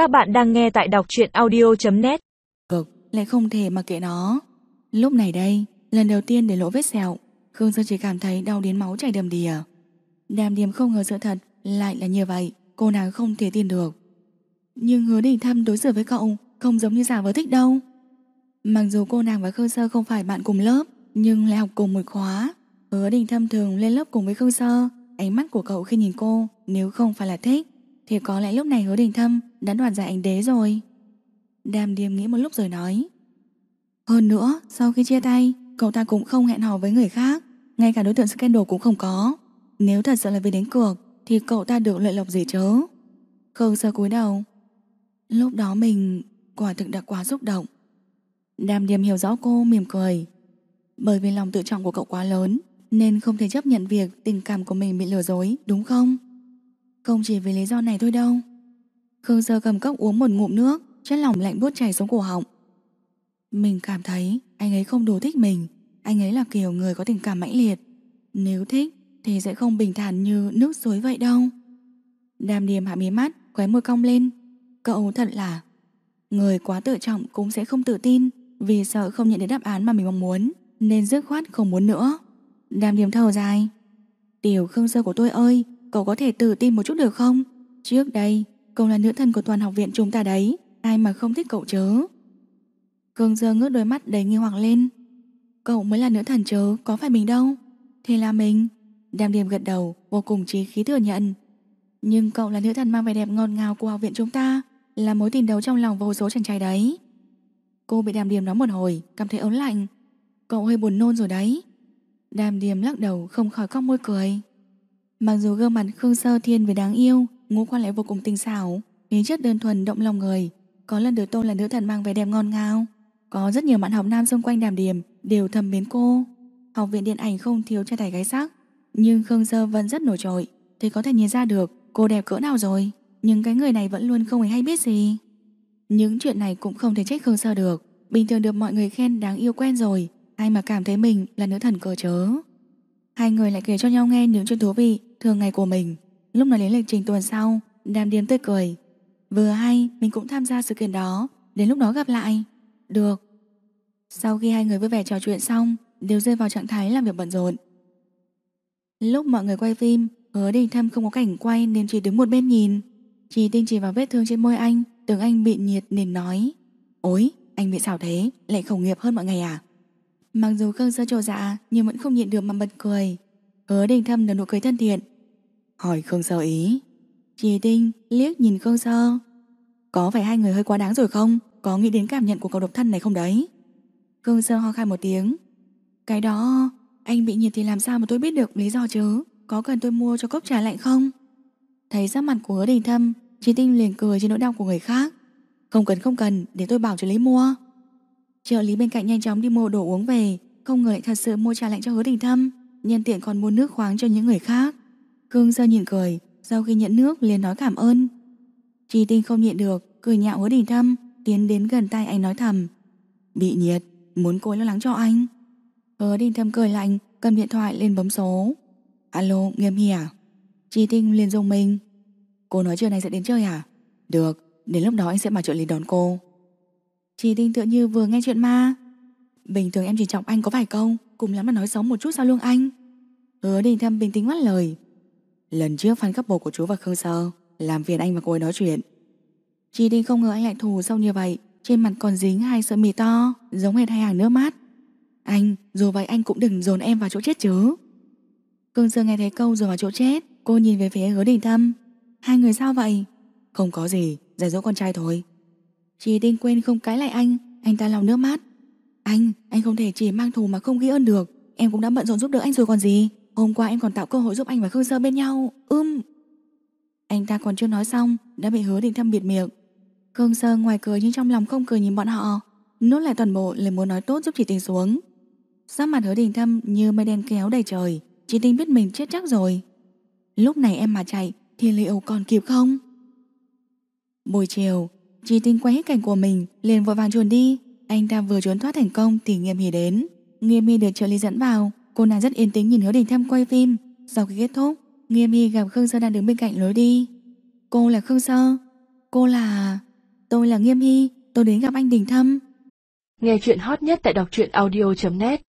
Các bạn đang nghe tại đọc truyện audio.net Cực, lại không thể mà kệ nó. Lúc này đây, Lần đầu tiên để lỗ vết sẹo, Khương Sơn chỉ cảm thấy đau đến máu chảy đầm đìa. Đàm điểm không ngờ sự thật Lại là như vậy, Cô nàng không thể tin được. Nhưng hứa đình thăm đối xử với cậu Không giống như giả vờ thích đâu. Mặc dù cô nàng và Khương Sơ không phải bạn cùng lớp, Nhưng lại học cùng một khóa. Hứa đình thâm thường lên lớp cùng với Khương Sơ, Ánh mắt của cậu khi nhìn cô Nếu không phải là thích. Thì có lẽ lúc này hứa đình thâm đã đoạt giải ảnh đế rồi. Đàm điềm nghĩ một lúc rồi nói. Hơn nữa, Sau khi chia tay, Cậu ta cũng không hẹn hò với người khác. Ngay cả đối tượng scandal cũng không có. Nếu thật sự là vì đánh cược, Thì cậu ta được lợi lộc gì chớ Khương sơ cúi đầu. Lúc đó mình, quả thực đã quá xúc động. Đàm điềm hiểu rõ cô mỉm cười. Bởi vì lòng tự trọng của cậu quá lớn, Nên không thể chấp nhận việc Tình cảm của mình bị lừa dối, đúng không? Không chỉ vì lý do này thôi đâu. Khương sơ cầm cốc uống một ngụm nước, Chất lỏng lạnh buốt chảy xuống cổ họng. Mình cảm thấy Anh ấy không đủ thích mình. Anh ấy là kiểu người có tình cảm mãnh liệt. Nếu thích, thì sẽ không bình thản như nước suối vậy đâu. Đàm điềm hạ mí mắt Khóe môi cong lên. Cậu thật là Người quá tự trọng cũng sẽ không tự tin Vì sợ không nhận được đáp án mà mình mong muốn, Nên dứt khoát không muốn nữa. Đàm điềm thở dài. Tiểu Khương Sơ của tôi ơi Cậu có thể tự tin một chút được không? Trước đây, cậu là nữ thần của toàn học viện chúng ta đấy. Ai mà không thích cậu chớ? Khương Dương ngước đôi mắt đầy nghi hoặc lên. Cậu mới là nữ thần chớ, Có phải mình đâu? Thì là mình. Đàm điềm gật đầu, vô cùng trí khí thừa nhận. Nhưng cậu là nữ thần mang vẻ đẹp ngọt ngào của học viện chúng ta, Là mối tình đầu trong lòng vô số chàng trai đấy. Cô bị đàm điềm nói một hồi, Cảm thấy ớn lạnh. Cậu hơi buồn nôn rồi đấy. Đàm điềm lắc đầu, không khỏi cong môi cười. Mặc dù gương mặt Khương Sơ thiên về đáng yêu, Ngũ quan lại vô cùng tinh xảo Khí chất đơn thuần, động lòng người, Có lần được tôn là nữ thần mang vẻ đẹp ngon ngào. Có rất nhiều bạn học nam xung quanh đàm điềm Đều thầm mến cô. Học viện điện ảnh không thiếu trai tài gái sắc, Nhưng Khương Sơ vẫn rất nổi trội, Thì có thể nhìn ra được cô đẹp cỡ nào rồi, Nhưng cái người này vẫn luôn không hề hay biết gì. Những chuyện này cũng không thể trách Khương Sơ được. Bình thường được mọi người khen đáng yêu quen rồi, Ai mà cảm thấy mình là nữ thần cờ chớ. Hai người lại kể cho nhau nghe những chuyện thú vị, Thường ngày của mình. Lúc nói đến lịch trình tuần sau Đàm Điềm tươi cười. Vừa hay, mình cũng tham gia sự kiện đó. Đến lúc đó gặp lại. Được. Sau khi hai người vui vẻ trò chuyện xong, Đều rơi vào trạng thái làm việc bận rộn. Lúc mọi người quay phim, Hứa đình thâm không có cảnh quay Nên chỉ đứng một bên nhìn. Chỉ tinh chỉ vào vết thương trên môi anh, Tưởng anh bị nhiệt nên nói. Ôi, anh bị sao thế, Lại khẩu nghiệp hơn mọi ngày à? Mặc dù Khương Sơ trồ dạ Nhưng vẫn không nhịn được mà bật cười. Hứa đình thâm nở nụ cười thân thiện. Hỏi Khương Sơ ý. Chỉ tinh liếc nhìn Khương Sơ. Có phải hai người hơi quá đáng rồi không? Có nghĩ đến cảm nhận của cậu độc thân này không đấy? Khương Sơ ho khan một tiếng. Cái đó Anh bị nhiệt thì làm sao mà tôi biết được lý do chứ? Có cần tôi mua cho cốc trà lạnh không? Thấy sắc mặt của hứa đình thâm Chỉ tinh liền cười trên nỗi đau của người khác. Không cần không cần để tôi bảo trợ lý mua Trợ lý bên cạnh nhanh chóng đi mua đồ uống về. Không ngờ lại thật sự mua trà lạnh cho hứa đình thâm. Nhân tiện còn mua nước khoáng cho những người khác. Cương Sơ nhìn cười. Sau khi nhận nước liền nói cảm ơn. Chi tinh không nhịn được Cười nhạo hứa đình thâm Tiến đến gần tay anh nói thầm. Bị nhiệt, muốn cô lo lắng cho anh. Hứa đình thâm cười lạnh Cầm điện thoại lên bấm số. Alo, nghiêm hỉ à? Chi tinh liền dùng mình. Cô nói trưa nay sẽ đến chơi à? Được, đến lúc đó anh sẽ bảo trợ lý đón cô. Chị tinh tựa như vừa nghe chuyện ma Bình thường em chỉ trọng anh có vài câu Cùng lắm là nói xấu một chút sau lương anh. Hứa đình thâm bình tĩnh mắt lời. Lần trước fan couple của chú và Khương Sơ Làm phiền anh và cô ấy nói chuyện. Chị tinh không ngờ anh lại thù sâu như vậy. Trên mặt còn dính hai sợi mì to Giống hệt hai hàng nước mắt Anh, dù vậy anh cũng đừng dồn em vào chỗ chết chứ. Khương Sơ nghe thấy câu rồi vào chỗ chết Cô nhìn về phía hứa đình thâm. Hai người sao vậy? Không có gì, giải dỗ con trai thôi. Chi tên quên không cãi lại anh Anh ta lòng nước mắt. Anh, anh không thể chỉ mang thù mà không ghi ơn được. Em cũng đã bận rộn giúp đỡ anh rồi còn gì. Hôm qua em còn tạo cơ hội giúp anh và Khương Sơ bên nhau. Ưm. Anh ta còn chưa nói xong Đã bị hứa định thâm biệt miệng. Khương Sơ ngoài cười nhưng trong lòng không cười nhìn bọn họ. Nốt lại toàn bộ lời muốn nói tốt giúp chị tình xuống. Sắc mặt hứa đình thâm như mây đen kéo đầy trời. Chị tình biết mình chết chắc rồi. Lúc này em mà chạy Thì liệu còn kịp không? Buổi chiều Chi tinh quay hết cảnh của mình liền vội vàng trốn đi. Anh ta vừa trốn thoát thành công Thì nghiêm hỉ đến. Nghiêm hy được trợ lý dẫn vào. Cô nàng rất yên tĩnh nhìn hứa đình thâm quay phim. Sau khi kết thúc Nghiêm hy gặp Khương Sơ đang đứng bên cạnh lối đi. Cô là Khương Sơ. Cô là... tôi là Nghiêm Hy, tôi đến gặp anh Đình Thâm. Nghe chuyện hot nhất tại đọc truyện audio.net